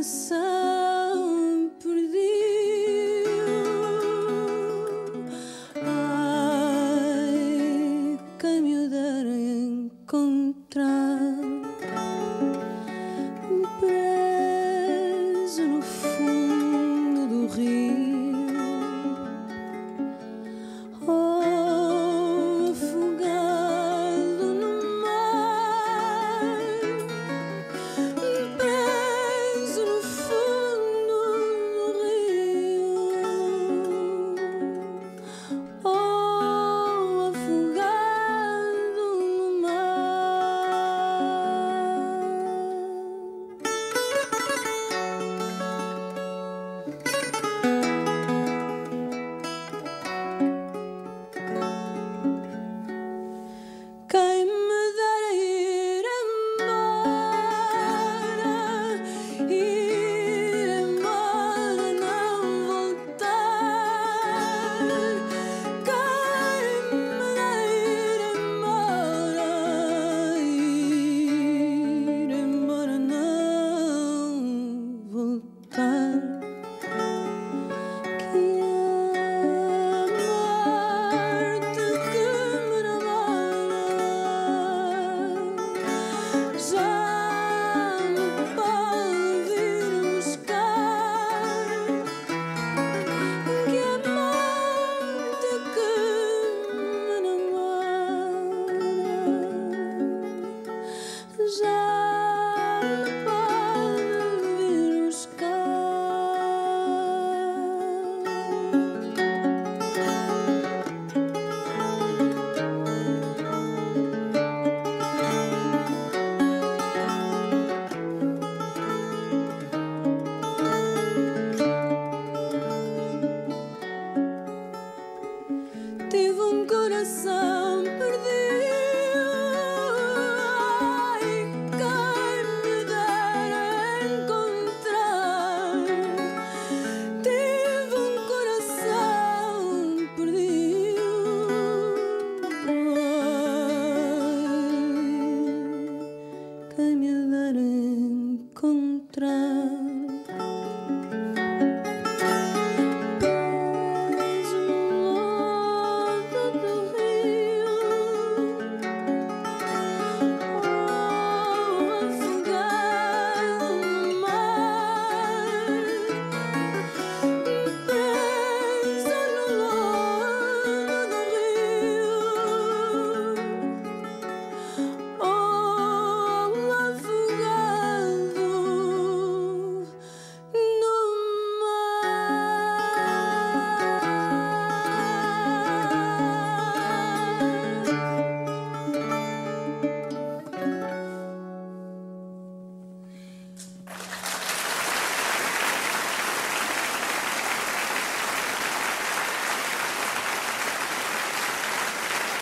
Um Ai,